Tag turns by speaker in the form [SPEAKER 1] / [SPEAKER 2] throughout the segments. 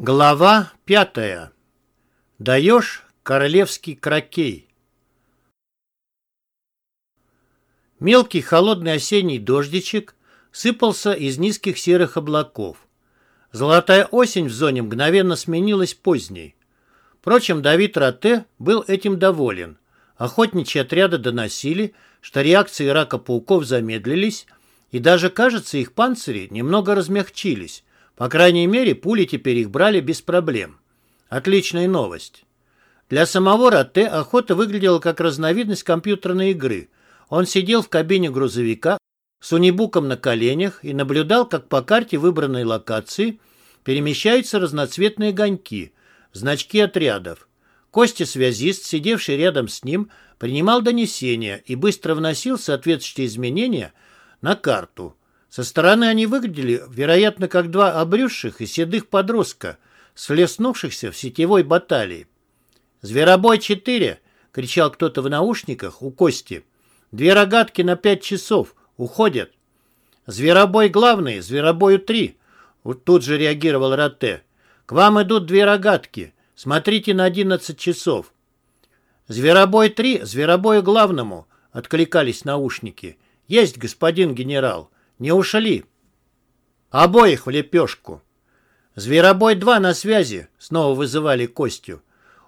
[SPEAKER 1] Глава пятая. Даешь королевский кракей. Мелкий холодный осенний дождичек сыпался из низких серых облаков. Золотая осень в зоне мгновенно сменилась поздней. Впрочем, Давид Роте был этим доволен. Охотничьи отряды доносили, что реакции рака пауков замедлились, и даже, кажется, их панцири немного размягчились, по крайней мере, пули теперь их брали без проблем. Отличная новость. Для самого Ратте охота выглядела как разновидность компьютерной игры. Он сидел в кабине грузовика с унибуком на коленях и наблюдал, как по карте выбранной локации перемещаются разноцветные огоньки, значки отрядов. Костя-связист, сидевший рядом с ним, принимал донесения и быстро вносил соответствующие изменения на карту. Со стороны они выглядели, вероятно, как два обрюзших и седых подростка, слеснувшихся в сетевой баталии. «Зверобой-4!» — кричал кто-то в наушниках у Кости. «Две рогатки на пять часов. Уходят!» «Зверобой главный, зверобою-3!» Тут же реагировал Роте. «К вам идут две рогатки. Смотрите на одиннадцать часов». «Зверобой-3, зверобою главному!» — откликались наушники. «Есть, господин генерал!» Не ушли. Обоих в лепешку. Зверобой-2 на связи. Снова вызывали Костю.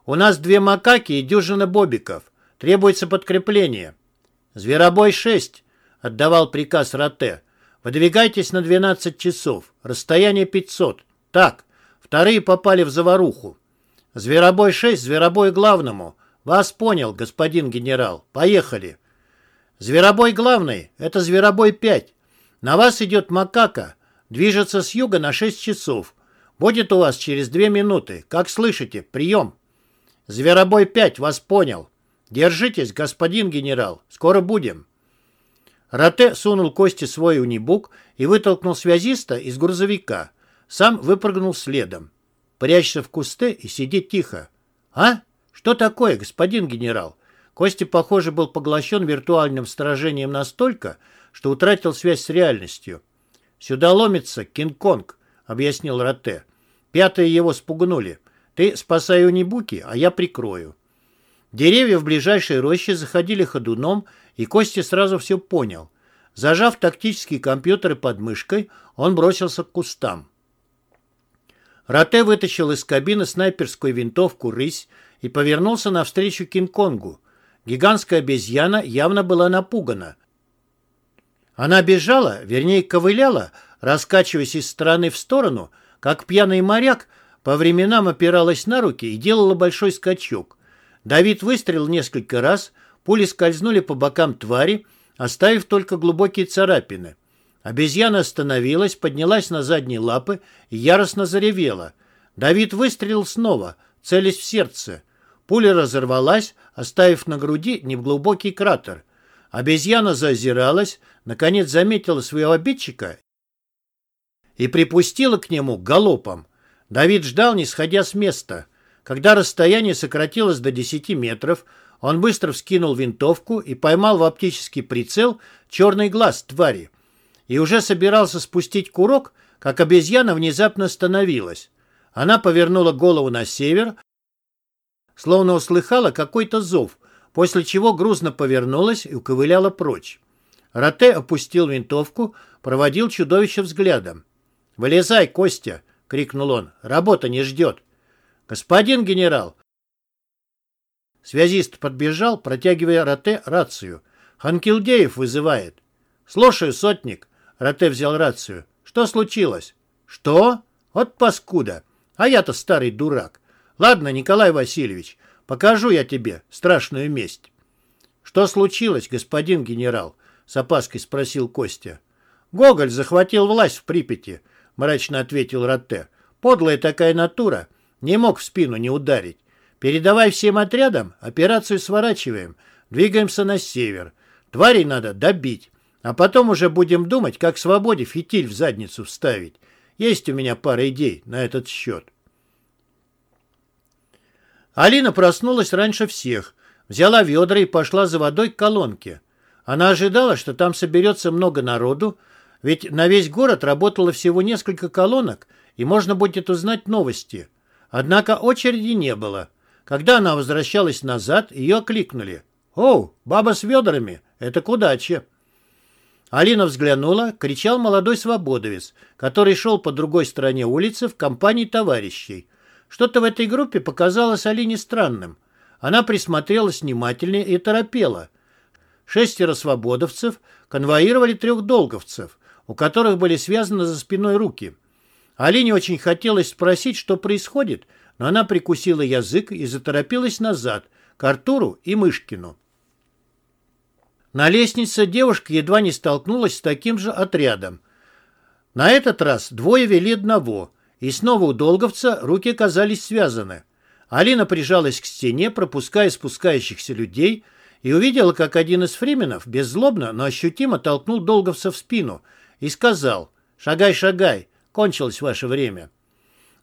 [SPEAKER 1] У нас две макаки и дюжина бобиков. Требуется подкрепление. Зверобой-6. Отдавал приказ Роте. Выдвигайтесь на 12 часов. Расстояние 500. Так. Вторые попали в заваруху. Зверобой-6, зверобой главному. Вас понял, господин генерал. Поехали. Зверобой главный. Это зверобой-5. На вас идет макака. Движется с юга на 6 часов. Будет у вас через 2 минуты. Как слышите? Прием. Зверобой 5, вас понял. Держитесь, господин генерал. Скоро будем. Роте сунул Кости свой унибук и вытолкнул связиста из грузовика. Сам выпрыгнул следом. Прячься в кусты и сиди тихо. А? Что такое, господин генерал? Костя, похоже, был поглощен виртуальным сражением настолько, что утратил связь с реальностью. «Сюда ломится Кинг-Конг», — объяснил Роте. «Пятые его спугнули. Ты спасай унибуки, а я прикрою». Деревья в ближайшей роще заходили ходуном, и Костя сразу все понял. Зажав тактические компьютеры под мышкой, он бросился к кустам. Роте вытащил из кабины снайперскую винтовку «Рысь» и повернулся навстречу Кинг-Конгу. Гигантская обезьяна явно была напугана. Она бежала, вернее ковыляла, раскачиваясь из стороны в сторону, как пьяный моряк, по временам опиралась на руки и делала большой скачок. Давид выстрелил несколько раз, пули скользнули по бокам твари, оставив только глубокие царапины. Обезьяна остановилась, поднялась на задние лапы и яростно заревела. Давид выстрелил снова, целясь в сердце. Пуля разорвалась, оставив на груди неглубокий кратер. Обезьяна зазиралась, наконец заметила своего обидчика и припустила к нему галопом. Давид ждал, не сходя с места. Когда расстояние сократилось до 10 метров, он быстро вскинул винтовку и поймал в оптический прицел черный глаз твари. И уже собирался спустить курок, как обезьяна внезапно остановилась. Она повернула голову на север, словно услыхала какой-то зов, после чего грузно повернулась и уковыляла прочь. Роте опустил винтовку, проводил чудовище взглядом. «Вылезай, Костя!» — крикнул он. «Работа не ждет!» «Господин генерал!» Связист подбежал, протягивая Роте рацию. «Ханкилдеев вызывает». «Слушаю, сотник!» Роте взял рацию. «Что случилось?» «Что? Вот паскуда! А я-то старый дурак! Ладно, Николай Васильевич, Покажу я тебе страшную месть. Что случилось, господин генерал? С опаской спросил Костя. Гоголь захватил власть в Припяти, мрачно ответил Ротте. Подлая такая натура. Не мог в спину не ударить. Передавай всем отрядам, операцию сворачиваем. Двигаемся на север. Тварей надо добить. А потом уже будем думать, как свободе фитиль в задницу вставить. Есть у меня пара идей на этот счет. Алина проснулась раньше всех, взяла ведра и пошла за водой к колонке. Она ожидала, что там соберется много народу, Ведь на весь город работало всего несколько колонок, и можно будет узнать новости. Однако очереди не было. Когда она возвращалась назад, ее окликнули. «О, баба с ведрами! Это к удаче!» Алина взглянула, кричал молодой свободовец, который шел по другой стороне улицы в компании товарищей. Что-то в этой группе показалось Алине странным. Она присмотрелась внимательнее и торопела. Шестеро свободовцев конвоировали трех долговцев, у которых были связаны за спиной руки. Алине очень хотелось спросить, что происходит, но она прикусила язык и заторопилась назад, к Артуру и Мышкину. На лестнице девушка едва не столкнулась с таким же отрядом. На этот раз двое вели одного, и снова у долговца руки оказались связаны. Алина прижалась к стене, пропуская спускающихся людей, и увидела, как один из фрименов беззлобно, но ощутимо толкнул долговца в спину и сказал «Шагай, шагай, кончилось ваше время».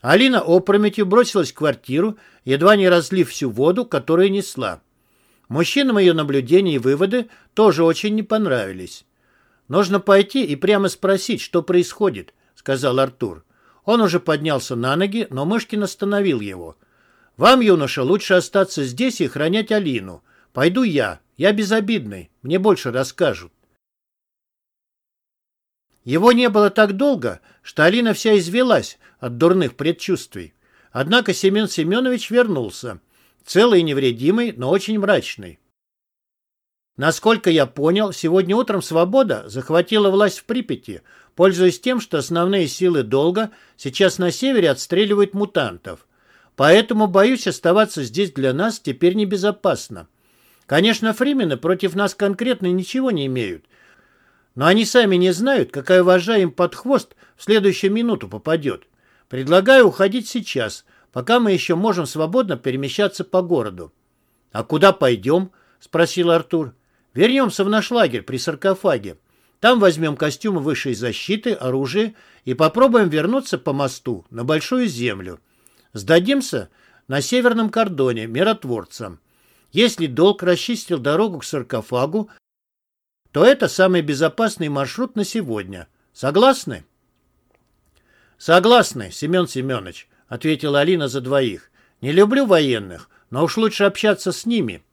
[SPEAKER 1] Алина опрометью бросилась в квартиру, едва не разлив всю воду, которую несла. Мужчинам ее наблюдения и выводы тоже очень не понравились. «Нужно пойти и прямо спросить, что происходит», — сказал Артур. Он уже поднялся на ноги, но Мышкин остановил его. «Вам, юноша, лучше остаться здесь и охранять Алину. Пойду я. Я безобидный. Мне больше расскажут». Его не было так долго, что Алина вся извелась от дурных предчувствий. Однако Семен Семенович вернулся. Целый и невредимый, но очень мрачный. Насколько я понял, сегодня утром «Свобода» захватила власть в Припяти, пользуясь тем, что основные силы долга сейчас на севере отстреливают мутантов. Поэтому, боюсь, оставаться здесь для нас теперь небезопасно. Конечно, фримены против нас конкретно ничего не имеют, но они сами не знают, какая вожа им под хвост в следующую минуту попадет. Предлагаю уходить сейчас – пока мы еще можем свободно перемещаться по городу. — А куда пойдем? — спросил Артур. — Вернемся в наш лагерь при саркофаге. Там возьмем костюмы высшей защиты, оружие и попробуем вернуться по мосту на Большую Землю. Сдадимся на северном кордоне миротворцам. Если долг расчистил дорогу к саркофагу, то это самый безопасный маршрут на сегодня. Согласны? Согласны, Семен Семенович. — ответила Алина за двоих. «Не люблю военных, но уж лучше общаться с ними,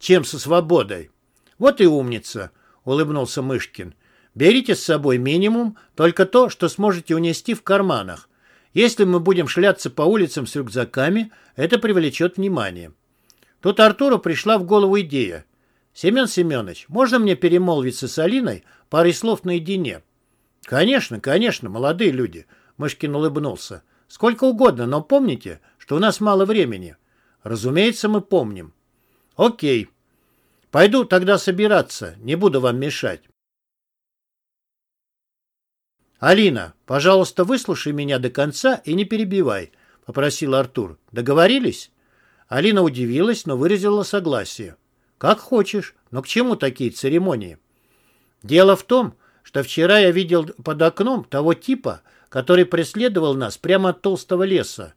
[SPEAKER 1] чем со свободой». «Вот и умница», — улыбнулся Мышкин. «Берите с собой минимум, только то, что сможете унести в карманах. Если мы будем шляться по улицам с рюкзаками, это привлечет внимание». Тут Артуру пришла в голову идея. «Семен Семенович, можно мне перемолвиться с Алиной парой слов наедине?» «Конечно, конечно, молодые люди», — Мышкин улыбнулся. Сколько угодно, но помните, что у нас мало времени. Разумеется, мы помним. Окей. Пойду тогда собираться, не буду вам мешать. Алина, пожалуйста, выслушай меня до конца и не перебивай, попросил Артур. Договорились? Алина удивилась, но выразила согласие. Как хочешь, но к чему такие церемонии? Дело в том, что вчера я видел под окном того типа, который преследовал нас прямо от толстого леса.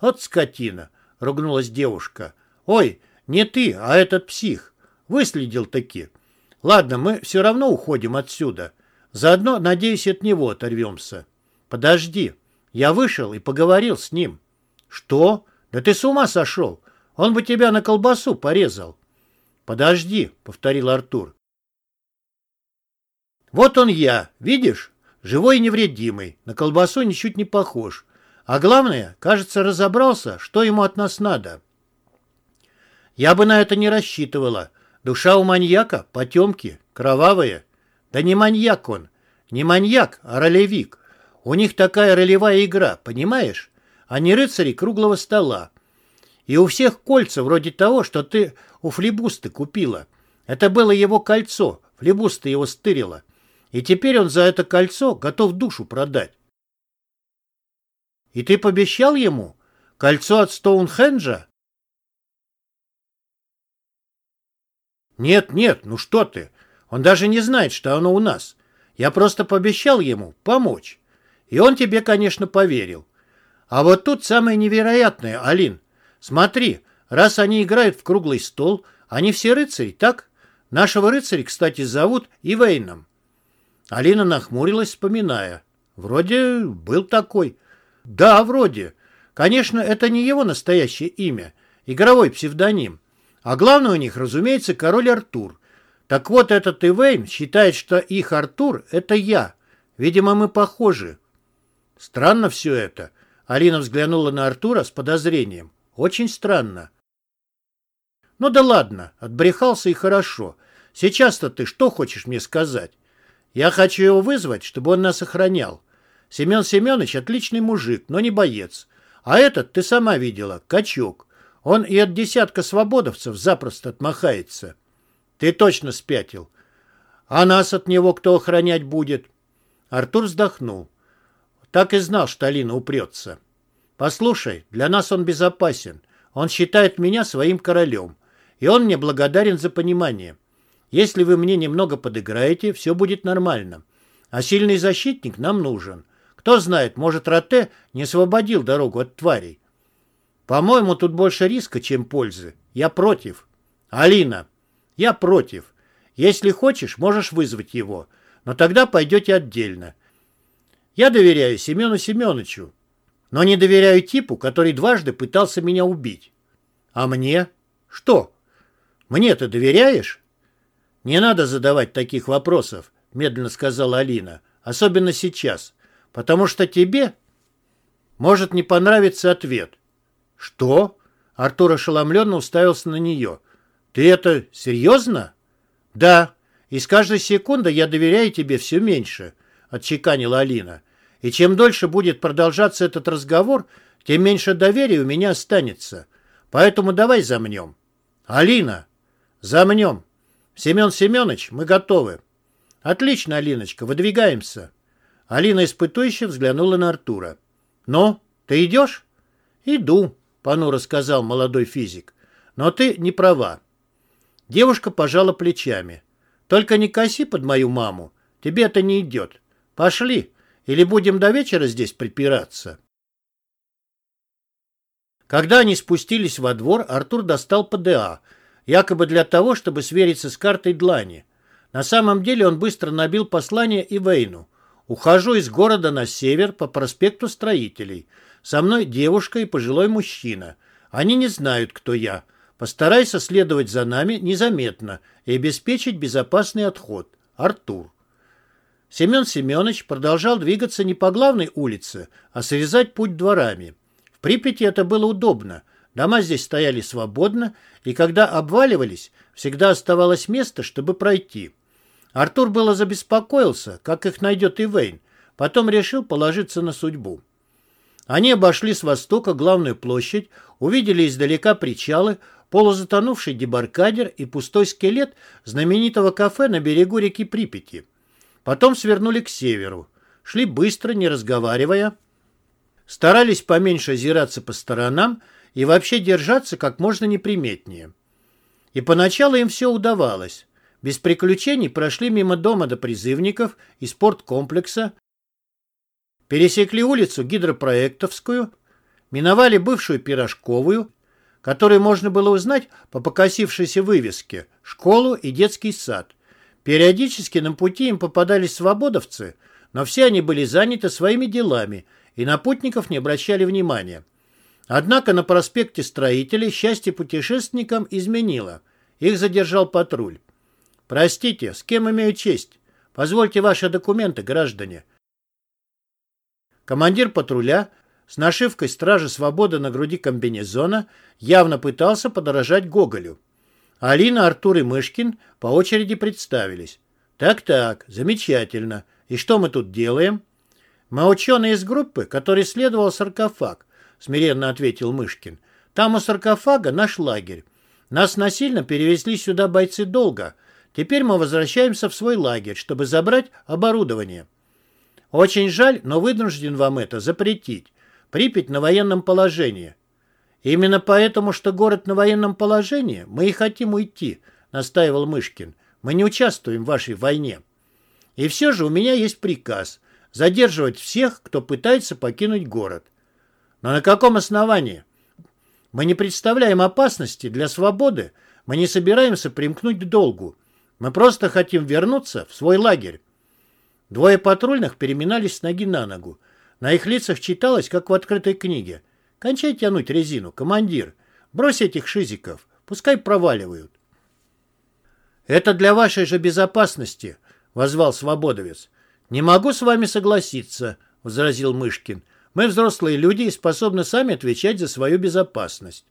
[SPEAKER 1] «От скотина!» — ругнулась девушка. «Ой, не ты, а этот псих. Выследил таки. Ладно, мы все равно уходим отсюда. Заодно, надеюсь, от него оторвемся. Подожди. Я вышел и поговорил с ним. Что? Да ты с ума сошел. Он бы тебя на колбасу порезал. Подожди, повторил Артур. Вот он я, видишь? Живой и невредимый, на колбасу ничуть не похож. А главное, кажется, разобрался, что ему от нас надо. Я бы на это не рассчитывала. Душа у маньяка, потемки, кровавая. Да не маньяк он. Не маньяк, а ролевик. У них такая ролевая игра, понимаешь? Они рыцари круглого стола. И у всех кольца вроде того, что ты у флебусты купила. Это было его кольцо, флебуста его стырила. И теперь он за это кольцо готов душу продать. И ты пообещал ему? Кольцо от Стоунхенджа? Нет, нет, ну что ты. Он даже не знает, что оно у нас. Я просто пообещал ему помочь. И он тебе, конечно, поверил. А вот тут самое невероятное, Алин. Смотри, раз они играют в круглый стол, они все рыцари, так? Нашего рыцаря, кстати, зовут Ивейном. Алина нахмурилась, вспоминая. Вроде был такой. Да, вроде. Конечно, это не его настоящее имя. Игровой псевдоним. А главное у них, разумеется, король Артур. Так вот, этот Ивейн считает, что их Артур — это я. Видимо, мы похожи. Странно все это. Алина взглянула на Артура с подозрением. Очень странно. Ну да ладно, отбрехался и хорошо. Сейчас-то ты что хочешь мне сказать? Я хочу его вызвать, чтобы он нас охранял. Семен Семенович отличный мужик, но не боец. А этот, ты сама видела, качок. Он и от десятка свободовцев запросто отмахается. Ты точно спятил. А нас от него кто охранять будет? Артур вздохнул. Так и знал, что Алина упрется. Послушай, для нас он безопасен. Он считает меня своим королем. И он мне благодарен за понимание. Если вы мне немного подыграете, все будет нормально. А сильный защитник нам нужен. Кто знает, может, Роте не освободил дорогу от тварей. По-моему, тут больше риска, чем пользы. Я против. Алина, я против. Если хочешь, можешь вызвать его. Но тогда пойдете отдельно. Я доверяю Семену Семеновичу, но не доверяю типу, который дважды пытался меня убить. А мне? Что? Мне ты доверяешь? Не надо задавать таких вопросов, медленно сказала Алина. Особенно сейчас. Потому что тебе может не понравиться ответ. «Что?» Артур ошеломленно уставился на нее. «Ты это серьезно?» «Да. И с каждой секундой я доверяю тебе все меньше», — отчеканила Алина. «И чем дольше будет продолжаться этот разговор, тем меньше доверия у меня останется. Поэтому давай замнем». «Алина!» «Замнем. Семен Семенович, мы готовы». «Отлично, Алиночка, выдвигаемся». Алина испытующе взглянула на Артура. «Ну, ты идешь?» «Иду», — понуро сказал молодой физик. «Но ты не права». Девушка пожала плечами. «Только не коси под мою маму. Тебе это не идет. Пошли, или будем до вечера здесь припираться». Когда они спустились во двор, Артур достал ПДА, якобы для того, чтобы свериться с картой Длани. На самом деле он быстро набил послание Ивейну. «Ухожу из города на север по проспекту Строителей. Со мной девушка и пожилой мужчина. Они не знают, кто я. Постарайся следовать за нами незаметно и обеспечить безопасный отход. Артур. Семен Семенович продолжал двигаться не по главной улице, а срезать путь дворами. В Припяти это было удобно. Дома здесь стояли свободно, и когда обваливались, всегда оставалось место, чтобы пройти. Артур было забеспокоился, как их найдет Ивейн, потом решил положиться на судьбу. Они обошли с востока главную площадь, увидели издалека причалы, полузатонувший дебаркадер и пустой скелет знаменитого кафе на берегу реки Припяти. Потом свернули к северу. Шли быстро, не разговаривая. Старались поменьше озираться по сторонам и вообще держаться как можно неприметнее. И поначалу им все удавалось. Без приключений прошли мимо дома до призывников и спорткомплекса, пересекли улицу Гидропроектовскую, миновали бывшую Пирожковую, которую можно было узнать по покосившейся вывеске, школу и детский сад. Периодически на пути им попадались свободовцы, но все они были заняты своими делами и на путников не обращали внимания. Однако на проспекте Строителей счастье путешественникам изменило. Их задержал патруль. «Простите, с кем имею честь? Позвольте ваши документы, граждане», Командир патруля с нашивкой «Стражи свободы» на груди комбинезона явно пытался подорожать Гоголю. Алина, Артур и Мышкин по очереди представились. «Так-так, замечательно. И что мы тут делаем?» «Мы ученые из группы, который исследовал саркофаг», — смиренно ответил Мышкин. «Там у саркофага наш лагерь. Нас насильно перевезли сюда бойцы долго. Теперь мы возвращаемся в свой лагерь, чтобы забрать оборудование». Очень жаль, но вынужден вам это запретить. Припять на военном положении. Именно поэтому, что город на военном положении, мы и хотим уйти, настаивал Мышкин. Мы не участвуем в вашей войне. И все же у меня есть приказ задерживать всех, кто пытается покинуть город. Но на каком основании? Мы не представляем опасности для свободы, мы не собираемся примкнуть к долгу. Мы просто хотим вернуться в свой лагерь. Двое патрульных переминались с ноги на ногу. На их лицах читалось, как в открытой книге. «Кончай тянуть резину, командир. Брось этих шизиков. Пускай проваливают». «Это для вашей же безопасности», — возвал Свободовец. «Не могу с вами согласиться», — возразил Мышкин. «Мы взрослые люди и способны сами отвечать за свою безопасность».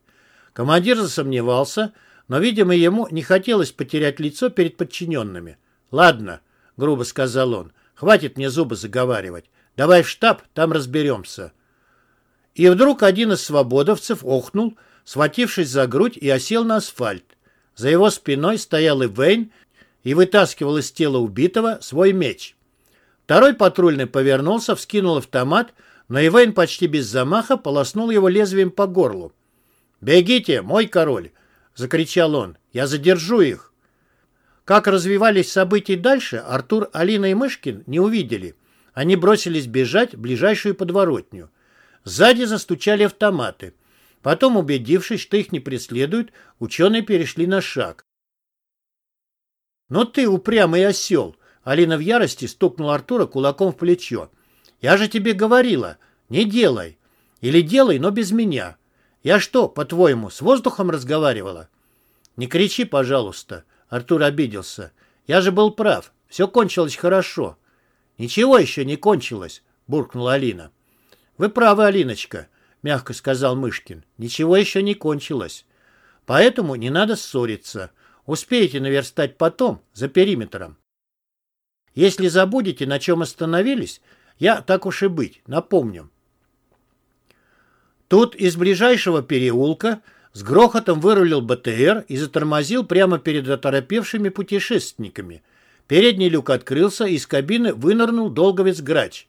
[SPEAKER 1] Командир засомневался, но, видимо, ему не хотелось потерять лицо перед подчиненными. «Ладно», — грубо сказал он, — «хватит мне зубы заговаривать. Давай в штаб, там разберемся». И вдруг один из свободовцев охнул, схватившись за грудь и осел на асфальт. За его спиной стоял Ивейн и вытаскивал из тела убитого свой меч. Второй патрульный повернулся, вскинул автомат, но Ивейн почти без замаха полоснул его лезвием по горлу. «Бегите, мой король!» — закричал он. «Я задержу их!» Как развивались события дальше, Артур, Алина и Мышкин не увидели. Они бросились бежать в ближайшую подворотню. Сзади застучали автоматы. Потом, убедившись, что их не преследуют, ученые перешли на шаг. «Но «Ну ты упрямый осел!» Алина в ярости стукнула Артура кулаком в плечо. «Я же тебе говорила, не делай. Или делай, но без меня. Я что, по-твоему, с воздухом разговаривала?» «Не кричи, пожалуйста», — Артур обиделся. «Я же был прав. Все кончилось хорошо». «Ничего еще не кончилось», — буркнула Алина. «Вы правы, Алиночка», — мягко сказал Мышкин. «Ничего еще не кончилось. Поэтому не надо ссориться. Успеете наверстать потом, за периметром. Если забудете, на чем остановились, я, так уж и быть, напомню. Тут из ближайшего переулка с грохотом вырулил БТР и затормозил прямо перед оторопевшими путешественниками. Передний люк открылся, и из кабины вынырнул долговец грач.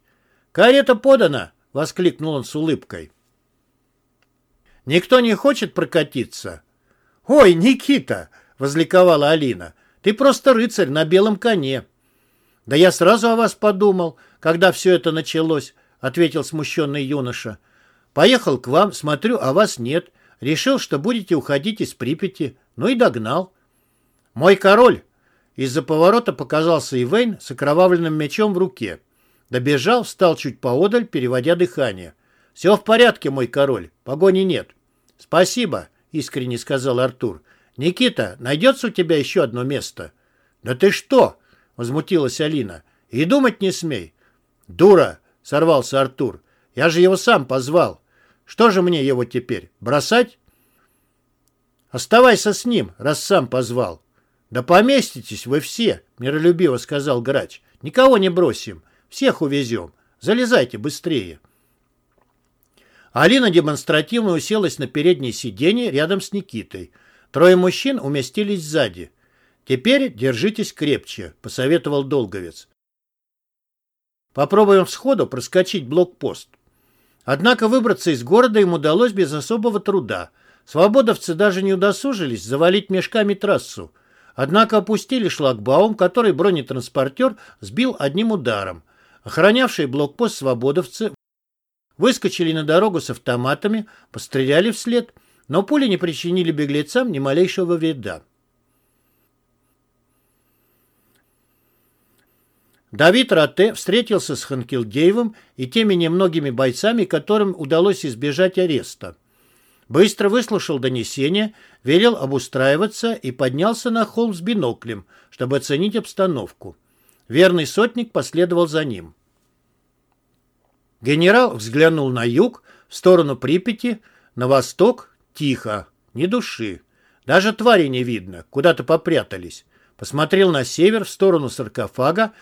[SPEAKER 1] «Карета подана!» — воскликнул он с улыбкой. «Никто не хочет прокатиться?» «Ой, Никита!» — возликовала Алина. «Ты просто рыцарь на белом коне». «Да я сразу о вас подумал, когда все это началось», — ответил смущенный юноша. «Поехал к вам, смотрю, а вас нет. Решил, что будете уходить из Припяти. Ну и догнал». «Мой король!» Из-за поворота показался Ивейн с окровавленным мечом в руке. Добежал, встал чуть поодаль, переводя дыхание. «Все в порядке, мой король, погони нет». «Спасибо», — искренне сказал Артур. «Никита, найдется у тебя еще одно место?» «Да ты что?» — возмутилась Алина. «И думать не смей». «Дура!» — сорвался Артур. «Я же его сам позвал. Что же мне его теперь, бросать?» «Оставайся с ним, раз сам позвал». «Да поместитесь вы все», — миролюбиво сказал грач. «Никого не бросим. Всех увезем. Залезайте быстрее». Алина демонстративно уселась на переднее сиденье рядом с Никитой. Трое мужчин уместились сзади. «Теперь держитесь крепче», — посоветовал Долговец. «Попробуем сходу проскочить блокпост». Однако выбраться из города им удалось без особого труда. Свободовцы даже не удосужились завалить мешками трассу. Однако опустили шлагбаум, который бронетранспортер сбил одним ударом. Охранявшие блокпост свободовцы выскочили на дорогу с автоматами, постреляли вслед, но пули не причинили беглецам ни малейшего вреда. Давид Рате встретился с Ханкилдеевым и теми немногими бойцами, которым удалось избежать ареста. Быстро выслушал донесение, велел обустраиваться и поднялся на холм с биноклем, чтобы оценить обстановку. Верный сотник последовал за ним. Генерал взглянул на юг, в сторону Припяти, на восток — тихо, ни души. Даже твари не видно, куда-то попрятались. Посмотрел на север, в сторону саркофага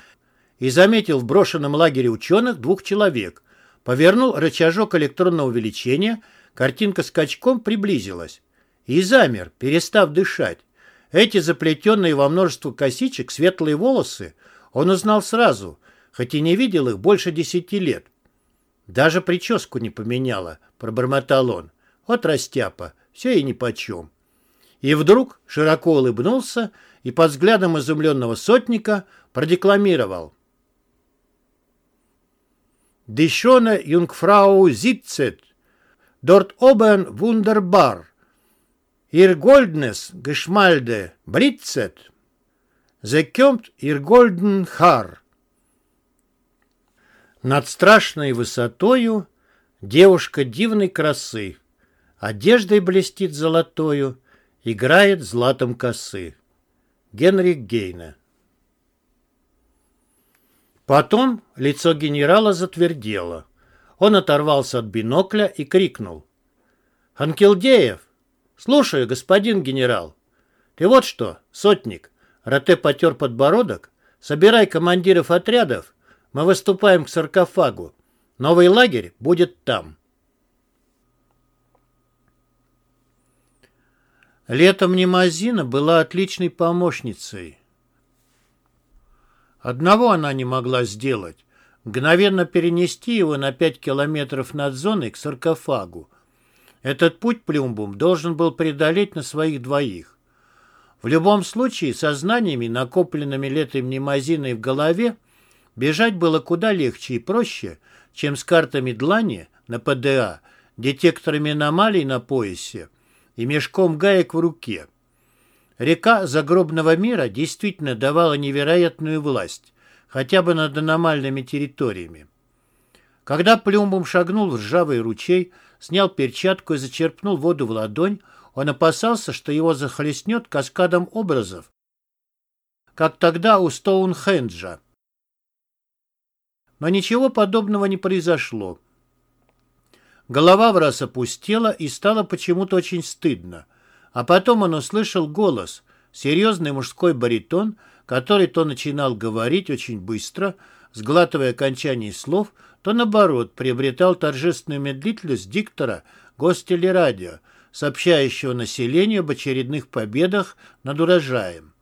[SPEAKER 1] и заметил в брошенном лагере ученых двух человек. Повернул рычажок электронного увеличения, картинка скачком приблизилась. И замер, перестав дышать. Эти заплетенные во множество косичек светлые волосы он узнал сразу, хоть и не видел их больше десяти лет. Даже прическу не поменяла, пробормотал он. Вот растяпа, все и нипочем. И вдруг широко улыбнулся и под взглядом изумленного сотника продекламировал. Jungfrau sitzet, dort oben wunderbar. Ihr goldenes Geschmalde blitzet, sie kommt ihr golden Haar. Над страшной высотою девушка дивной красы, Одеждой блестит золотою, играет златом косы. Генрих Гейне Потом лицо генерала затвердело. Он оторвался от бинокля и крикнул. «Ханкелдеев! Слушаю, господин генерал. Ты вот что, сотник!» Роте потер подбородок. «Собирай командиров отрядов. Мы выступаем к саркофагу. Новый лагерь будет там». Летом Немазина была отличной помощницей. Одного она не могла сделать – мгновенно перенести его на пять километров над зоной к саркофагу. Этот путь Плюмбум должен был преодолеть на своих двоих. В любом случае, со знаниями, накопленными летом Немазиной в голове, бежать было куда легче и проще, чем с картами длани на ПДА, детекторами аномалий на поясе – и мешком гаек в руке. Река загробного мира действительно давала невероятную власть, хотя бы над аномальными территориями. Когда Плюмбум шагнул в ржавый ручей, снял перчатку и зачерпнул воду в ладонь, он опасался, что его захлестнет каскадом образов, как тогда у Стоунхенджа. Но ничего подобного не произошло. Голова в раз опустела и стало почему-то очень стыдно. А потом он услышал голос, серьезный мужской баритон, который то начинал говорить очень быстро, сглатывая окончание слов, то, наоборот, приобретал торжественную медлительность диктора гостелерадио, сообщающего населению об очередных победах над урожаем.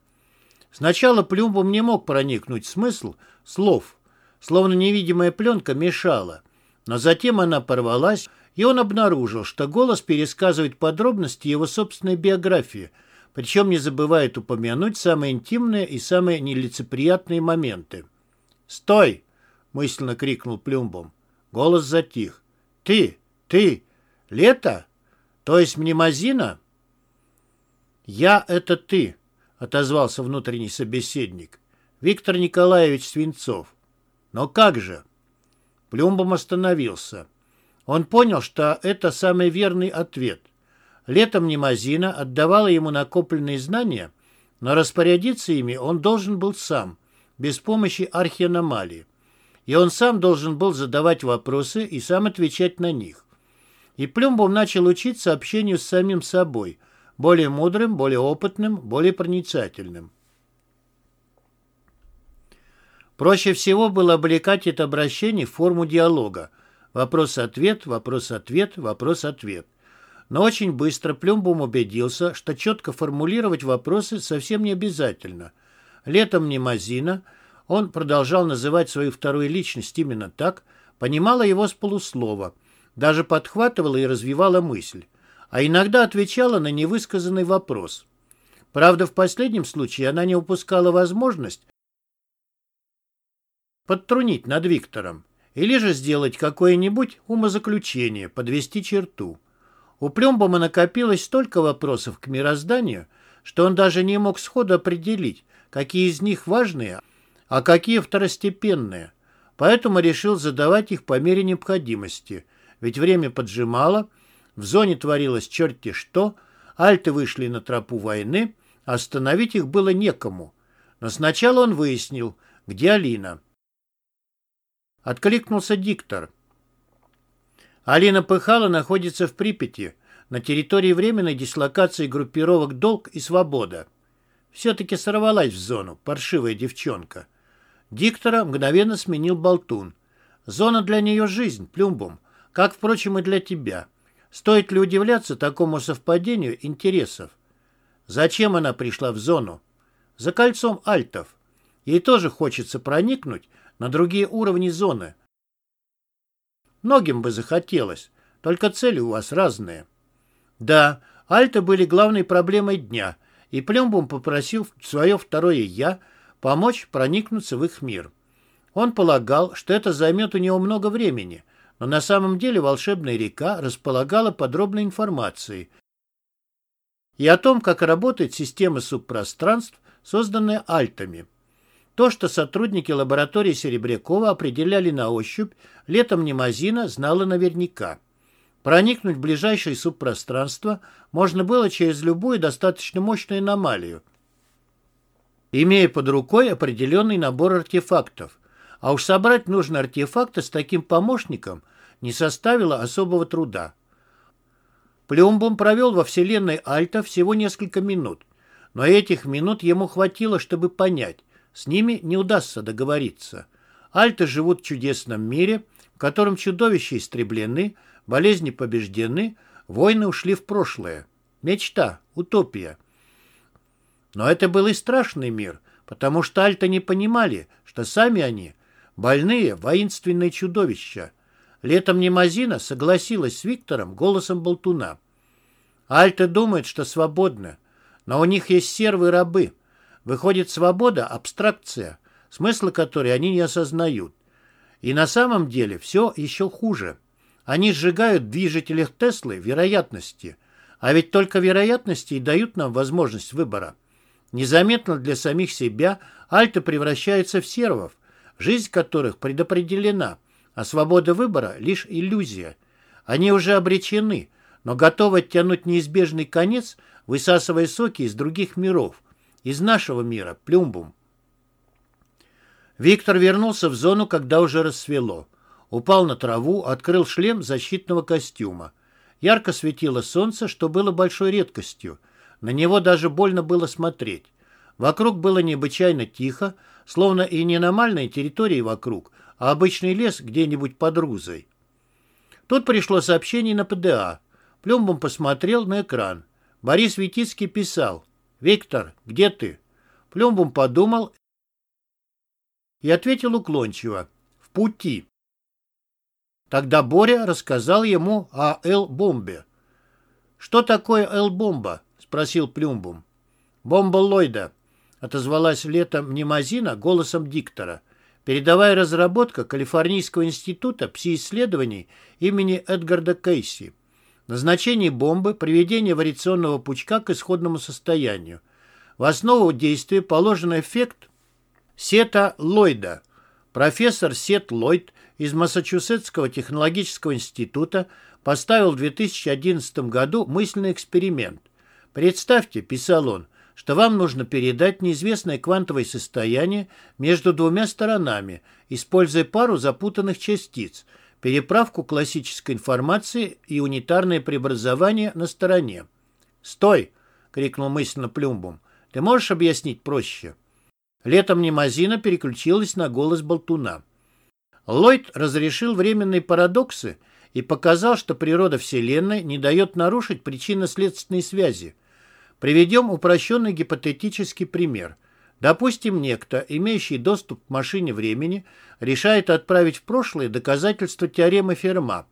[SPEAKER 1] Сначала Плюмбом не мог проникнуть смысл слов, словно невидимая пленка мешала, но затем она порвалась, и он обнаружил, что голос пересказывает подробности его собственной биографии, причем не забывает упомянуть самые интимные и самые нелицеприятные моменты. «Стой!» — мысленно крикнул Плюмбом. Голос затих. «Ты! Ты! Лето? То есть мнемозина?» «Я — это ты!» — отозвался внутренний собеседник. «Виктор Николаевич Свинцов». «Но как же?» Плюмбом остановился. Он понял, что это самый верный ответ. Летом Немазина отдавала ему накопленные знания, но распорядиться ими он должен был сам, без помощи архианомалии. И он сам должен был задавать вопросы и сам отвечать на них. И Плюмбом начал учиться общению с самим собой, более мудрым, более опытным, более проницательным. Проще всего было облекать это обращение в форму диалога, Вопрос-ответ, вопрос-ответ, вопрос-ответ. Но очень быстро Плюмбум убедился, что четко формулировать вопросы совсем не обязательно. Летом Немазина, он продолжал называть свою вторую личность именно так, понимала его с полуслова, даже подхватывала и развивала мысль, а иногда отвечала на невысказанный вопрос. Правда, в последнем случае она не упускала возможность подтрунить над Виктором. Или же сделать какое-нибудь умозаключение, подвести черту. У Плюмбома накопилось столько вопросов к мирозданию, что он даже не мог сходу определить, какие из них важные, а какие второстепенные. Поэтому решил задавать их по мере необходимости, ведь время поджимало, в зоне творилось черти что, альты вышли на тропу войны, остановить их было некому. Но сначала он выяснил, где Алина. Откликнулся диктор. Алина Пыхала находится в Припяти, на территории временной дислокации группировок «Долг» и «Свобода». Все-таки сорвалась в зону, паршивая девчонка. Диктора мгновенно сменил болтун. Зона для нее жизнь, плюмбум, как, впрочем, и для тебя. Стоит ли удивляться такому совпадению интересов? Зачем она пришла в зону? За кольцом альтов. Ей тоже хочется проникнуть на другие уровни зоны. Многим бы захотелось, только цели у вас разные. Да, альты были главной проблемой дня, и Плюмбум попросил свое второе «я» помочь проникнуться в их мир. Он полагал, что это займет у него много времени, но на самом деле волшебная река располагала подробной информацией и о том, как работает система субпространств, созданная альтами. То, что сотрудники лаборатории Серебрякова определяли на ощупь, летом Немазина знала наверняка. Проникнуть в ближайшее субпространство можно было через любую достаточно мощную аномалию, имея под рукой определенный набор артефактов. А уж собрать нужные артефакты с таким помощником не составило особого труда. Плюмбом провел во вселенной Альта всего несколько минут, но этих минут ему хватило, чтобы понять, с ними не удастся договориться. Альты живут в чудесном мире, в котором чудовища истреблены, болезни побеждены, войны ушли в прошлое. Мечта, утопия. Но это был и страшный мир, потому что альты не понимали, что сами они – больные, воинственные чудовища. Летом Немазина согласилась с Виктором голосом болтуна. Альты думают, что свободны, но у них есть сервы рабы. Выходит, свобода – абстракция, смысла которой они не осознают. И на самом деле все еще хуже. Они сжигают в движителях Теслы вероятности. А ведь только вероятности и дают нам возможность выбора. Незаметно для самих себя альты превращаются в сервов, жизнь которых предопределена, а свобода выбора – лишь иллюзия. Они уже обречены, но готовы оттянуть неизбежный конец, высасывая соки из других миров, из нашего мира, Плюмбум. Виктор вернулся в зону, когда уже рассвело. Упал на траву, открыл шлем защитного костюма. Ярко светило солнце, что было большой редкостью. На него даже больно было смотреть. Вокруг было необычайно тихо, словно и не аномальная территория вокруг, а обычный лес где-нибудь под Рузой. Тут пришло сообщение на ПДА. Плюмбом посмотрел на экран. Борис Витицкий писал. «Виктор, где ты?» Плюмбом подумал и ответил уклончиво. «В пути». Тогда Боря рассказал ему о Эл-бомбе. «Что такое Эл-бомба?» — спросил Плюмбум. «Бомба Ллойда», — отозвалась летом Немазина голосом диктора. Передовая разработка Калифорнийского института пси-исследований имени Эдгарда Кейси. Назначение бомбы – приведение вариационного пучка к исходному состоянию. В основу действия положен эффект Сета Ллойда. Профессор Сет Ллойд из Массачусетского технологического института поставил в 2011 году мысленный эксперимент. «Представьте», – писал он, – «что вам нужно передать неизвестное квантовое состояние между двумя сторонами, используя пару запутанных частиц, переправку классической информации и унитарное преобразование на стороне». «Стой!» – крикнул мысленно Плюмбум. «Ты можешь объяснить проще?» Летом Немазина переключилась на голос болтуна. Ллойд разрешил временные парадоксы и показал, что природа Вселенной не дает нарушить причинно-следственные связи. Приведем упрощенный гипотетический пример. Допустим, некто, имеющий доступ к машине времени, решает отправить в прошлое доказательство теоремы Ферма.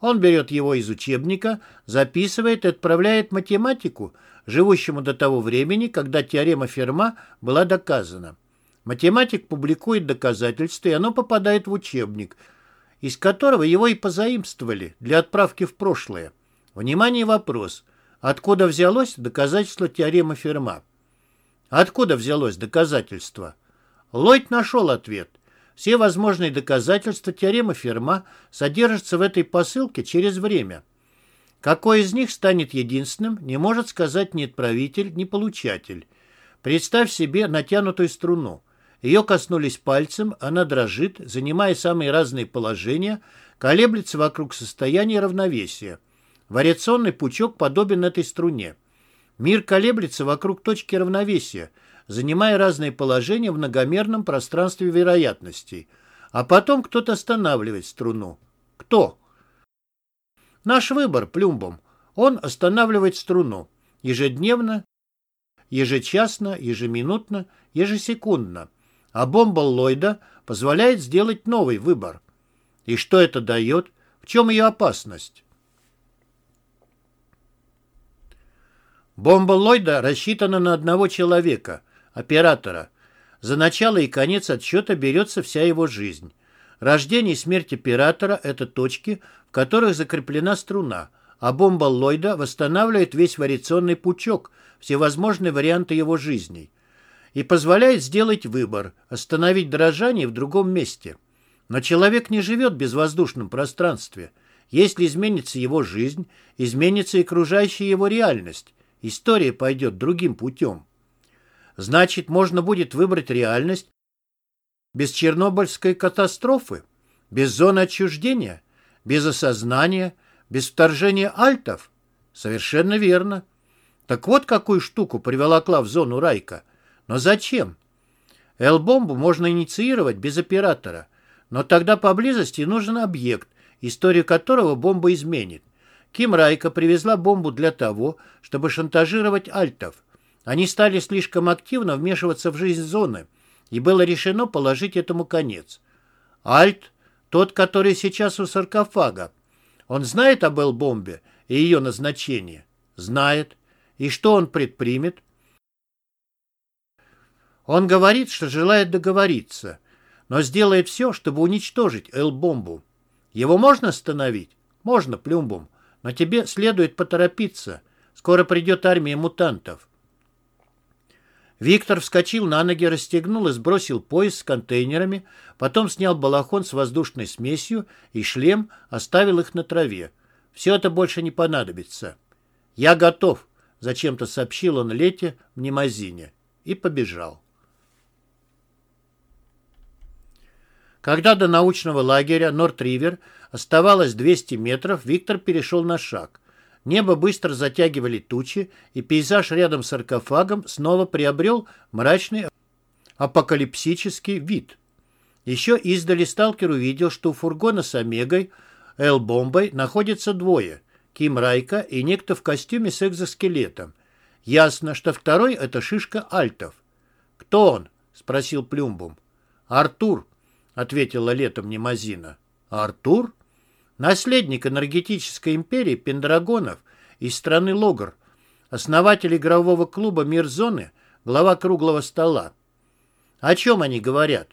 [SPEAKER 1] Он берет его из учебника, записывает и отправляет математику – живущему до того времени, когда теорема Ферма была доказана. Математик публикует доказательства, и оно попадает в учебник, из которого его и позаимствовали для отправки в прошлое. Внимание, вопрос. Откуда взялось доказательство теоремы Ферма? Откуда взялось доказательство? Ллойд нашел ответ. Все возможные доказательства теоремы Ферма содержатся в этой посылке через время. Какой из них станет единственным, не может сказать ни отправитель, ни получатель. Представь себе натянутую струну. Ее коснулись пальцем, она дрожит, занимая самые разные положения, колеблется вокруг состояния равновесия. Вариационный пучок подобен этой струне. Мир колеблется вокруг точки равновесия, занимая разные положения в многомерном пространстве вероятностей. А потом кто-то останавливает струну. Кто? Наш выбор Плюмбом. Он останавливает струну. Ежедневно, ежечасно, ежеминутно, ежесекундно. А бомба Ллойда позволяет сделать новый выбор. И что это дает? В чем ее опасность? Бомба Ллойда рассчитана на одного человека, оператора. За начало и конец отсчета берется вся его жизнь. Рождение и смерть оператора – это точки, в которых закреплена струна, а бомба Ллойда восстанавливает весь вариационный пучок, всевозможные варианты его жизней. и позволяет сделать выбор, остановить дрожание в другом месте. Но человек не живет в безвоздушном пространстве. Если изменится его жизнь, изменится и окружающая его реальность. История пойдет другим путем. Значит, можно будет выбрать реальность без Чернобыльской катастрофы, без зоны отчуждения, без осознания, без вторжения альтов? Совершенно верно. Так вот, какую штуку приволокла в зону Райка. Но зачем? Л-бомбу можно инициировать без оператора, но тогда поблизости нужен объект, историю которого бомба изменит. Ким Райка привезла бомбу для того, чтобы шантажировать альтов. Они стали слишком активно вмешиваться в жизнь зоны, и было решено положить этому конец. Альт, тот, который сейчас у саркофага, он знает об Л-бомбе и ее назначении? Знает. И что он предпримет? Он говорит, что желает договориться, но сделает все, чтобы уничтожить Л-бомбу. Его можно остановить? Можно, Плюмбум, но тебе следует поторопиться. Скоро придет армия мутантов. Виктор вскочил на ноги, расстегнул и сбросил пояс с контейнерами, потом снял балахон с воздушной смесью и шлем, оставил их на траве. Все это больше не понадобится. «Я готов», — зачем-то сообщил он Лете в Немазине и побежал. Когда до научного лагеря Норт-Ривер оставалось 200 метров, Виктор перешел на шаг. Небо быстро затягивали тучи, и пейзаж рядом с саркофагом снова приобрел мрачный апокалипсический вид. Еще издали сталкер увидел, что у фургона с Омегой, Л-бомбой, находятся двое – Ким Райка и некто в костюме с экзоскелетом. Ясно, что второй – это шишка Альтов. «Кто он?» – спросил Плюмбум. «Артур», ответила летом Немазина. Артур? Наследник энергетической империи Пендрагонов из страны Логр, основатель игрового клуба «Мир зоны», глава круглого стола. О чем они говорят?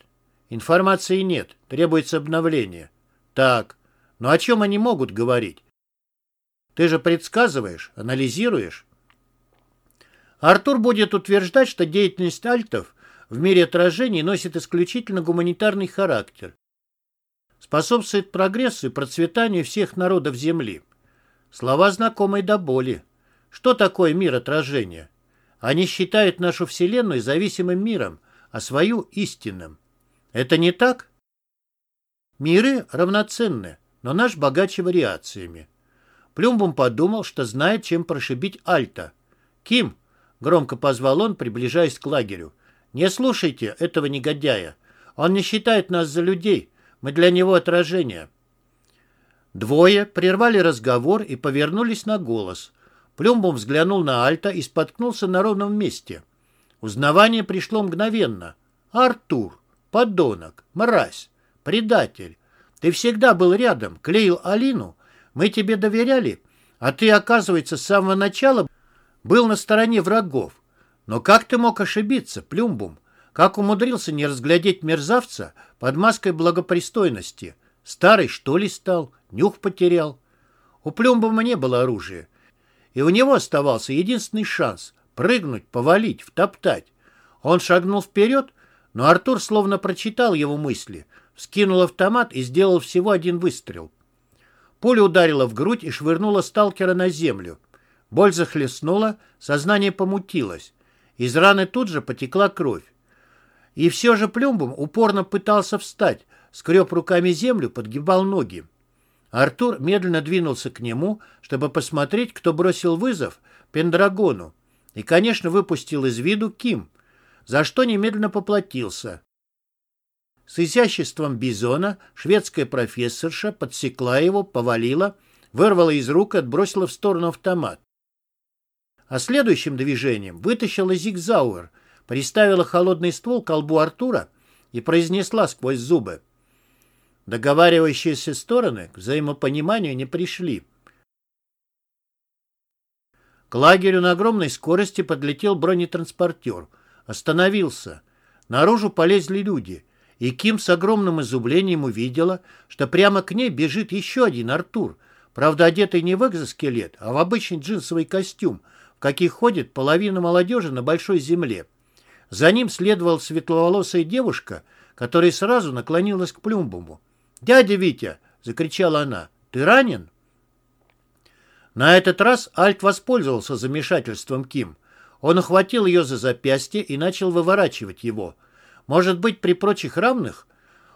[SPEAKER 1] Информации нет, требуется обновление. Так, но о чем они могут говорить? Ты же предсказываешь, анализируешь. Артур будет утверждать, что деятельность альтов в мире отражений носит исключительно гуманитарный характер. Способствует прогрессу и процветанию всех народов Земли. Слова знакомые до боли. Что такое мир отражения? Они считают нашу Вселенную зависимым миром, а свою – истинным. Это не так? Миры равноценны, но наш богаче вариациями. Плюмбум подумал, что знает, чем прошибить Альта. «Ким!» – громко позвал он, приближаясь к лагерю – не слушайте этого негодяя. Он не считает нас за людей. Мы для него отражение. Двое прервали разговор и повернулись на голос. Плюмбом взглянул на Альта и споткнулся на ровном месте. Узнавание пришло мгновенно. «Артур, подонок, мразь, предатель. Ты всегда был рядом, клеил Алину. Мы тебе доверяли, а ты, оказывается, с самого начала был на стороне врагов. Но как ты мог ошибиться, Плюмбум? Как умудрился не разглядеть мерзавца под маской благопристойности? Старый, что ли, стал? Нюх потерял? У Плюмбума не было оружия. И у него оставался единственный шанс — прыгнуть, повалить, втоптать. Он шагнул вперед, но Артур словно прочитал его мысли, вскинул автомат и сделал всего один выстрел. Пуля ударила в грудь и швырнула сталкера на землю. Боль захлестнула, сознание помутилось. Из раны тут же потекла кровь. И все же Плюмбом упорно пытался встать, скреб руками землю, подгибал ноги. Артур медленно двинулся к нему, чтобы посмотреть, кто бросил вызов Пендрагону, и, конечно, выпустил из виду Ким, за что немедленно поплатился. С изяществом бизона шведская профессорша подсекла его, повалила, вырвала из рук и отбросила в сторону автомат а следующим движением вытащила зигзауэр, приставила холодный ствол к колбу Артура и произнесла сквозь зубы. Договаривающиеся стороны к взаимопониманию не пришли. К лагерю на огромной скорости подлетел бронетранспортер. Остановился. Наружу полезли люди, и Ким с огромным изумлением увидела, что прямо к ней бежит еще один Артур, правда, одетый не в экзоскелет, а в обычный джинсовый костюм — каких ходит половина молодежи на большой земле. За ним следовала светловолосая девушка, которая сразу наклонилась к Плюмбуму. «Дядя Витя!» — закричала она. «Ты ранен?» На этот раз Альт воспользовался замешательством Ким. Он ухватил ее за запястье и начал выворачивать его. Может быть, при прочих равных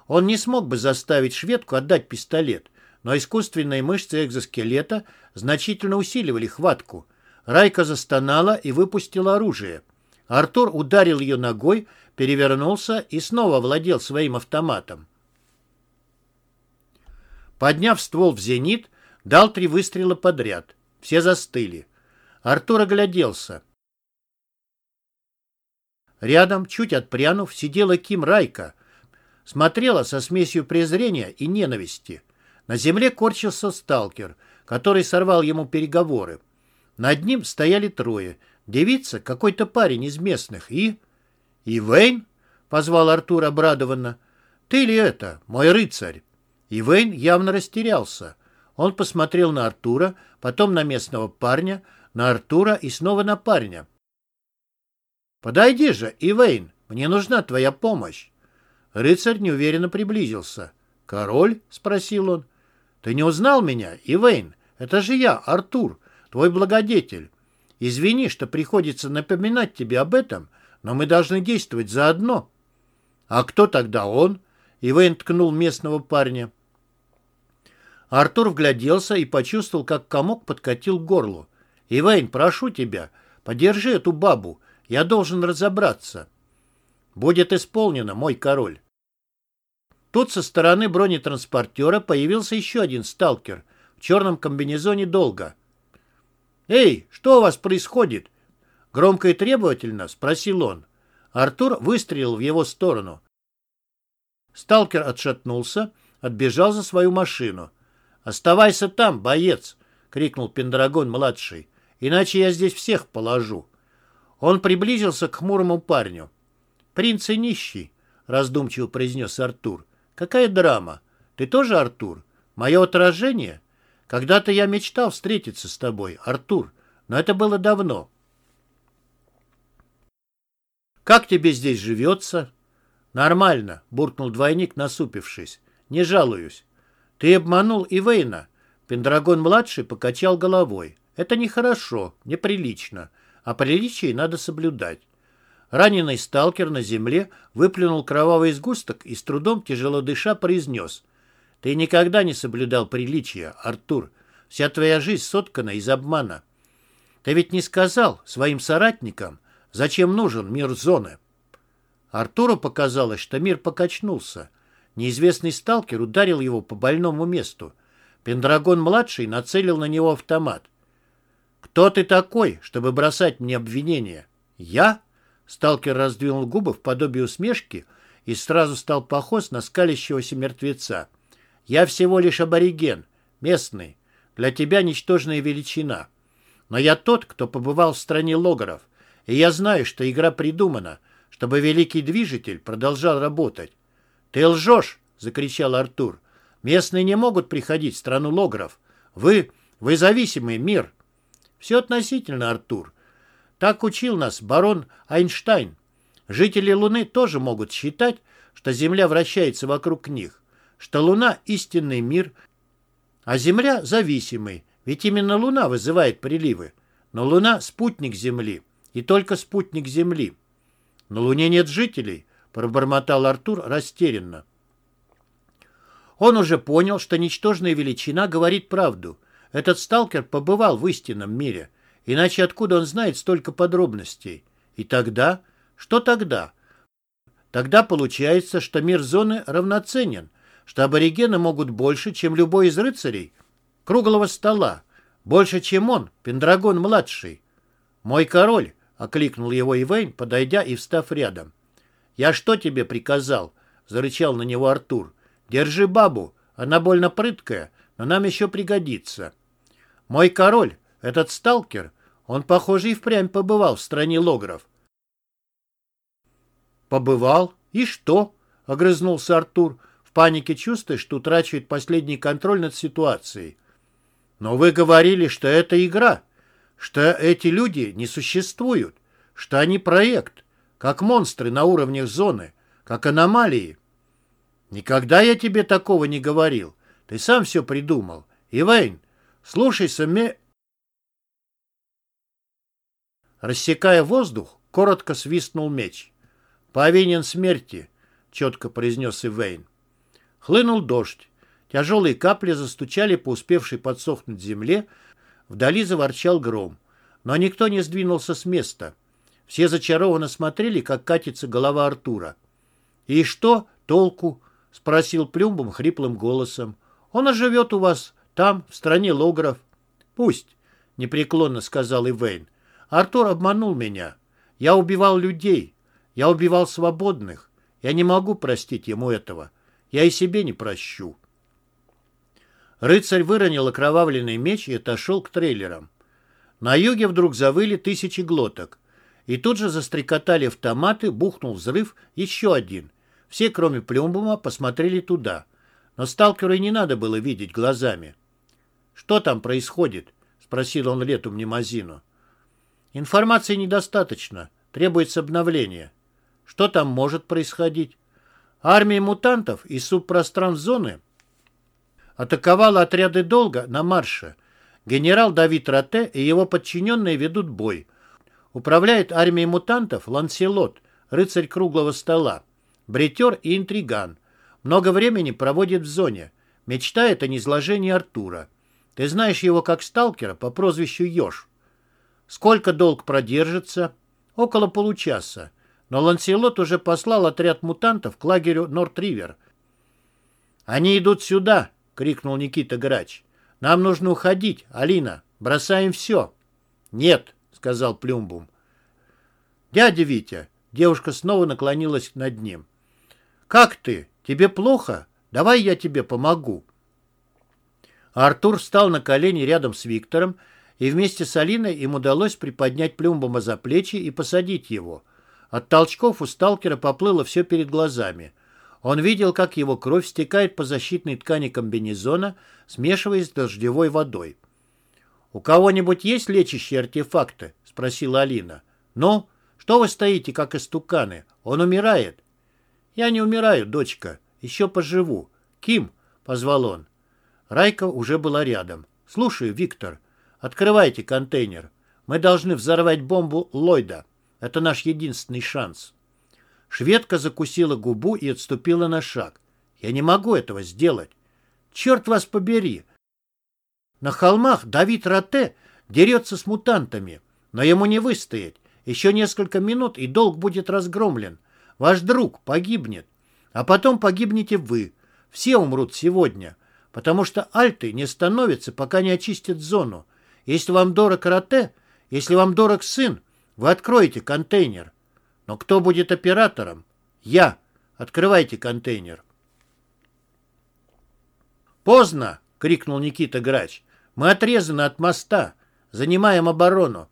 [SPEAKER 1] он не смог бы заставить шведку отдать пистолет, но искусственные мышцы экзоскелета значительно усиливали хватку. Райка застонала и выпустила оружие. Артур ударил ее ногой, перевернулся и снова владел своим автоматом. Подняв ствол в зенит, дал три выстрела подряд. Все застыли. Артур огляделся. Рядом, чуть отпрянув, сидела Ким Райка. Смотрела со смесью презрения и ненависти. На земле корчился сталкер, который сорвал ему переговоры. Над ним стояли трое. Девица, какой-то парень из местных и... «И Вейн?» — позвал Артур обрадованно. «Ты ли это, мой рыцарь?» И Вейн явно растерялся. Он посмотрел на Артура, потом на местного парня, на Артура и снова на парня. «Подойди же, Ивейн, мне нужна твоя помощь». Рыцарь неуверенно приблизился. «Король?» — спросил он. «Ты не узнал меня, Ивейн? Это же я, Артур, твой благодетель. Извини, что приходится напоминать тебе об этом, но мы должны действовать заодно». «А кто тогда он?» — Ивейн ткнул местного парня. Артур вгляделся и почувствовал, как комок подкатил к горлу. «Ивейн, прошу тебя, подержи эту бабу, я должен разобраться». «Будет исполнено, мой король». Тут со стороны бронетранспортера появился еще один сталкер в черном комбинезоне долго. «Эй, что у вас происходит?» Громко и требовательно спросил он. Артур выстрелил в его сторону. Сталкер отшатнулся, отбежал за свою машину. «Оставайся там, боец!» — крикнул Пендрагон-младший. «Иначе я здесь всех положу». Он приблизился к хмурому парню. «Принц и нищий», — раздумчиво произнес Артур. «Какая драма? Ты тоже Артур? Мое отражение? Когда-то я мечтал встретиться с тобой, Артур, но это было давно». «Как тебе здесь живется?» «Нормально», — буркнул двойник, насупившись. «Не жалуюсь. «Ты обманул Ивейна!» Пендрагон-младший покачал головой. «Это нехорошо, неприлично. А приличие надо соблюдать». Раненый сталкер на земле выплюнул кровавый сгусток и с трудом, тяжело дыша, произнес. «Ты никогда не соблюдал приличия, Артур. Вся твоя жизнь соткана из обмана. Ты ведь не сказал своим соратникам, зачем нужен мир зоны?» Артуру показалось, что мир покачнулся. Неизвестный сталкер ударил его по больному месту. Пендрагон-младший нацелил на него автомат. «Кто ты такой, чтобы бросать мне обвинения?» «Я?» Сталкер раздвинул губы в подобие усмешки и сразу стал похож на скалящегося мертвеца. «Я всего лишь абориген, местный. Для тебя ничтожная величина. Но я тот, кто побывал в стране логеров, и я знаю, что игра придумана, чтобы великий движитель продолжал работать. «Ты лжешь!» — закричал Артур. «Местные не могут приходить в страну логров. Вы, вы зависимый мир». «Все относительно, Артур. Так учил нас барон Айнштайн. Жители Луны тоже могут считать, что Земля вращается вокруг них, что Луна — истинный мир, а Земля — зависимый, ведь именно Луна вызывает приливы. Но Луна — спутник Земли, и только спутник Земли. На Луне нет жителей, пробормотал Артур растерянно. Он уже понял, что ничтожная величина говорит правду. Этот сталкер побывал в истинном мире. Иначе откуда он знает столько подробностей? И тогда? Что тогда? Тогда получается, что мир зоны равноценен, что аборигены могут больше, чем любой из рыцарей круглого стола, больше, чем он, Пендрагон-младший. «Мой король!» — окликнул его Ивейн, подойдя и встав рядом. «Я что тебе приказал?» — зарычал на него Артур. «Держи бабу. Она больно прыткая, но нам еще пригодится». «Мой король, этот сталкер, он, похоже, и впрямь побывал в стране логров». «Побывал? И что?» — огрызнулся Артур, в панике чувствуя, что утрачивает последний контроль над ситуацией. «Но вы говорили, что это игра, что эти люди не существуют, что они проект». как монстры на уровнях зоны, как аномалии. Никогда я тебе такого не говорил. Ты сам все придумал. Ивейн, слушайся ме... Рассекая воздух, коротко свистнул меч. «Повинен смерти», — четко произнес Ивейн. Хлынул дождь. Тяжелые капли застучали по успевшей подсохнуть земле, вдали заворчал гром. Но никто не сдвинулся с места. Все зачарованно смотрели, как катится голова Артура. «И что толку?» — спросил Плюмбом хриплым голосом. «Он оживет у вас там, в стране логров». «Пусть», — непреклонно сказал Ивейн. «Артур обманул меня. Я убивал людей. Я убивал свободных. Я не могу простить ему этого. Я и себе не прощу». Рыцарь выронил окровавленный меч и отошел к трейлерам. На юге вдруг завыли тысячи глоток. И тут же застрекотали автоматы, бухнул взрыв, еще один. Все, кроме Плюмбума, посмотрели туда. Но сталкеру и не надо было видеть глазами. «Что там происходит?» — спросил он Лету Мнемозину. «Информации недостаточно. Требуется обновление. Что там может происходить? Армия мутантов из субпространств зоны атаковала отряды долга на марше. Генерал Давид Роте и его подчиненные ведут бой. Управляет армией мутантов Ланселот, рыцарь круглого стола, бретер и интриган. Много времени проводит в зоне. Мечтает о низложении Артура. Ты знаешь его как сталкера по прозвищу Ёж. Сколько долг продержится? Около получаса. Но Ланселот уже послал отряд мутантов к лагерю Норт-Ривер. «Они идут сюда!» — крикнул Никита Грач. «Нам нужно уходить, Алина. Бросаем все». «Нет», — сказал Плюмбум. «Дядя Витя!» — девушка снова наклонилась над ним. «Как ты? Тебе плохо? Давай я тебе помогу». Артур встал на колени рядом с Виктором, и вместе с Алиной им удалось приподнять Плюмбума за плечи и посадить его. От толчков у сталкера поплыло все перед глазами. Он видел, как его кровь стекает по защитной ткани комбинезона, смешиваясь с дождевой водой. «У кого-нибудь есть лечащие артефакты?» — спросила Алина. «Ну, что вы стоите, как истуканы? Он умирает». «Я не умираю, дочка. Еще поживу. Ким?» — позвал он. Райка уже была рядом. «Слушай, Виктор, открывайте контейнер. Мы должны взорвать бомбу Ллойда. Это наш единственный шанс». Шведка закусила губу и отступила на шаг. «Я не могу этого сделать. Черт вас побери!» На холмах Давид Роте дерется с мутантами, но ему не выстоять. Еще несколько минут, и долг будет разгромлен. Ваш друг погибнет. А потом погибнете вы. Все умрут сегодня потому что альты не становятся, пока не очистят зону. Если вам дорог Роте, если вам дорог сын, вы откроете контейнер. Но кто будет оператором? Я. Открывайте контейнер. «Поздно!» — крикнул Никита Грач. «Мы отрезаны от моста. Занимаем оборону».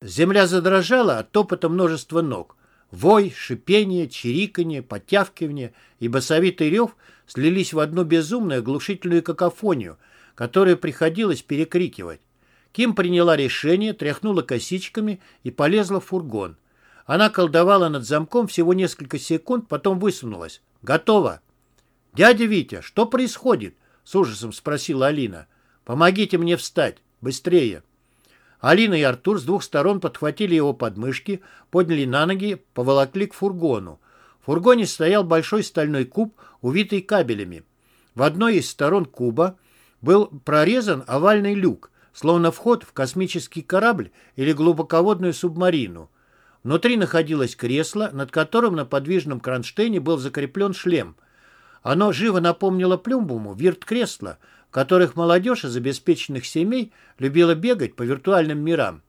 [SPEAKER 1] Земля задрожала от топота множества ног. Вой, шипение, чириканье, подтявкивание и басовитый рев слились в одну безумную оглушительную какофонию, которую приходилось перекрикивать. Ким приняла решение, тряхнула косичками и полезла в фургон. Она колдовала над замком всего несколько секунд, потом высунулась. «Готово!» «Дядя Витя, что происходит?» — с ужасом спросила Алина. «Помогите мне встать! Быстрее!» Алина и Артур с двух сторон подхватили его подмышки, подняли на ноги, поволокли к фургону. В фургоне стоял большой стальной куб, увитый кабелями. В одной из сторон куба был прорезан овальный люк, словно вход в космический корабль или глубоководную субмарину. Внутри находилось кресло, над которым на подвижном кронштейне был закреплен шлем. Оно живо напомнило Плюмбуму вирт кресла, которых молодежь из обеспеченных семей любила бегать по виртуальным мирам.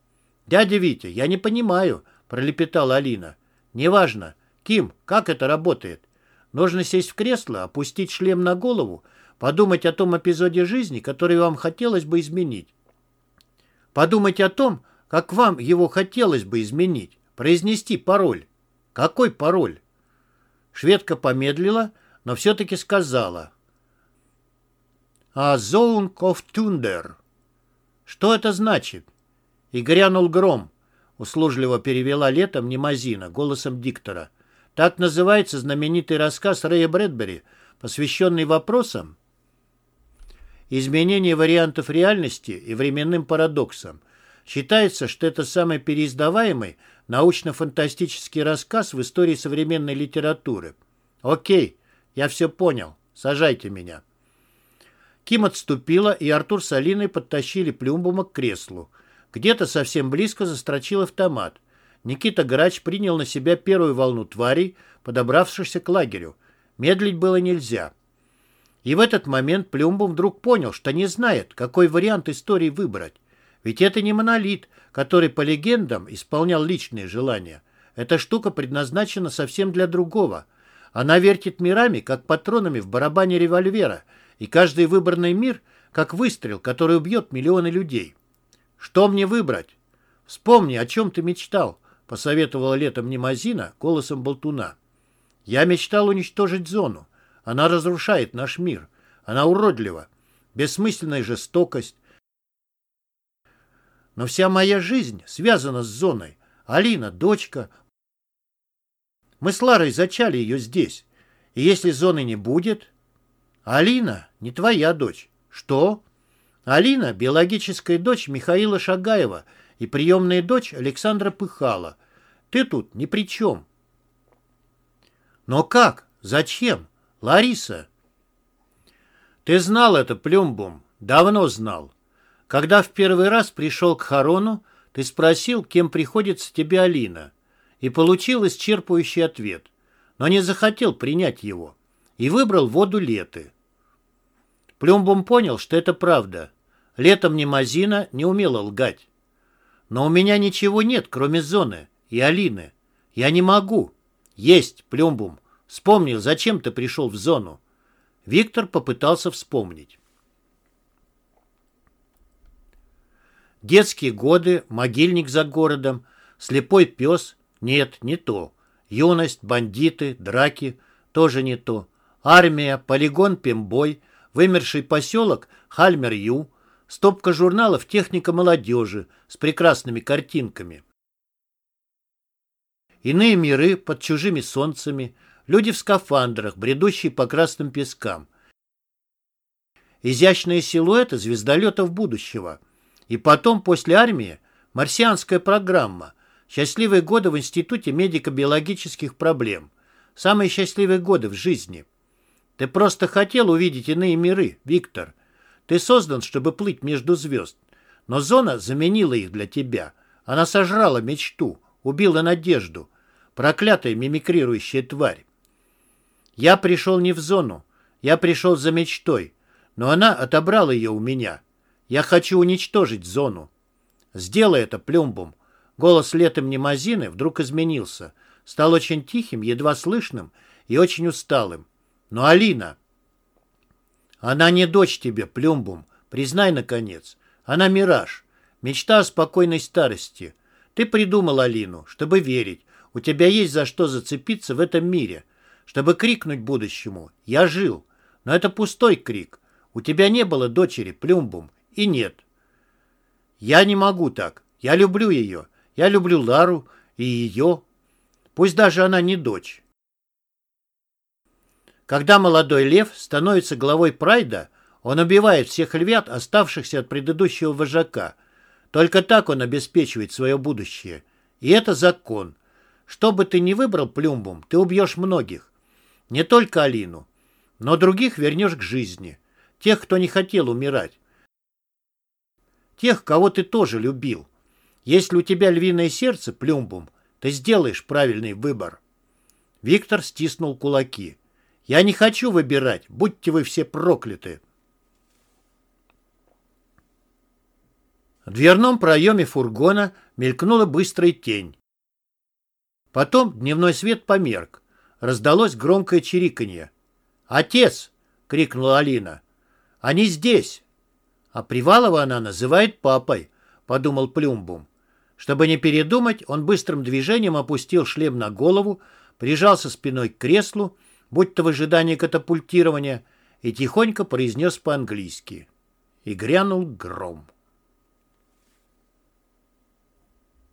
[SPEAKER 1] «Дядя Витя, я не понимаю», — пролепетала Алина. «Неважно. Ким, как это работает? Нужно сесть в кресло, опустить шлем на голову, подумать о том эпизоде жизни, который вам хотелось бы изменить. Подумать о том, как вам его хотелось бы изменить. Произнести пароль. Какой пароль?» Шведка помедлила, но все-таки сказала. А «Zone of Thunder». Что это значит? И грянул гром. услужливо перевела летом Немазина голосом диктора. Так называется знаменитый рассказ Рэя Брэдбери, посвященный вопросам изменения вариантов реальности и временным парадоксам. Считается, что это самый переиздаваемый научно-фантастический рассказ в истории современной литературы. Окей, я все понял. Сажайте меня. Ким отступила, и Артур с Алиной подтащили Плюмбума к креслу. Где-то совсем близко застрочил автомат. Никита Грач принял на себя первую волну тварей, подобравшихся к лагерю. Медлить было нельзя. И в этот момент Плюмбум вдруг понял, что не знает, какой вариант истории выбрать. Ведь это не монолит, который, по легендам, исполнял личные желания. Эта штука предназначена совсем для другого. Она вертит мирами, как патронами в барабане револьвера, и каждый выбранный мир, как выстрел, который убьет миллионы людей. Что мне выбрать? Вспомни, о чем ты мечтал, посоветовала летом Немазина голосом болтуна. Я мечтал уничтожить зону. Она разрушает наш мир. Она уродлива. Бессмысленная жестокость. Но вся моя жизнь связана с зоной. Алина, дочка. Мы с Ларой зачали ее здесь. И если зоны не будет... Алина не твоя дочь. Что? Алина – биологическая дочь Михаила Шагаева и приемная дочь Александра Пыхала. Ты тут ни при чем. Но как? Зачем? Лариса. Ты знал это, Плюмбум, давно знал. Когда в первый раз пришел к Харону, ты спросил, кем приходится тебе Алина, и получил исчерпывающий ответ, но не захотел принять его, и выбрал воду Леты. Плюмбум понял, что это правда. Летом Немазина не умела лгать. Но у меня ничего нет, кроме зоны и Алины. Я не могу. Есть, Плюмбум. Вспомнил, зачем ты пришел в зону. Виктор попытался вспомнить. Детские годы, могильник за городом, слепой пес. Нет, не то. Юность, бандиты, драки. Тоже не то. Армия, полигон Пембой, вымерший поселок Хальмер-Ю, стопка журналов «Техника молодежи» с прекрасными картинками. Иные миры под чужими солнцами, Люди в скафандрах, бредущие по красным пескам. Изящные силуэты звездолетов будущего. И потом, после армии, марсианская программа. Счастливые годы в Институте медико-биологических проблем. Самые счастливые годы в жизни. Ты просто хотел увидеть иные миры, Виктор. Ты создан, чтобы плыть между звезд. Но зона заменила их для тебя. Она сожрала мечту, убила надежду. Проклятая мимикрирующая тварь. Я пришел не в зону. Я пришел за мечтой. Но она отобрала ее у меня. Я хочу уничтожить зону. Сделай это, Плюмбум. Голос летом Немазины вдруг изменился. Стал очень тихим, едва слышным и очень усталым. Но Алина... Она не дочь тебе, Плюмбум. Признай, наконец. Она мираж. Мечта о спокойной старости. Ты придумал Алину, чтобы верить. У тебя есть за что зацепиться в этом мире чтобы крикнуть будущему «Я жил!» Но это пустой крик. У тебя не было дочери, Плюмбум, и нет. Я не могу так. Я люблю ее. Я люблю Лару и ее. Пусть даже она не дочь. Когда молодой лев становится главой прайда, он убивает всех львят, оставшихся от предыдущего вожака. Только так он обеспечивает свое будущее. И это закон. Что бы ты ни выбрал, Плюмбум, ты убьешь многих. Не только Алину, но других вернешь к жизни. Тех, кто не хотел умирать. Тех, кого ты тоже любил. Если у тебя львиное сердце, Плюмбум, ты сделаешь правильный выбор. Виктор стиснул кулаки. Я не хочу выбирать, будьте вы все прокляты. В дверном проеме фургона мелькнула быстрая тень. Потом дневной свет померк раздалось громкое чириканье. «Отец!» — крикнула Алина. «Они здесь!» «А Привалова она называет папой», — подумал Плюмбум. Чтобы не передумать, он быстрым движением опустил шлем на голову, прижался спиной к креслу, будто в ожидании катапультирования, и тихонько произнес по-английски. И грянул гром.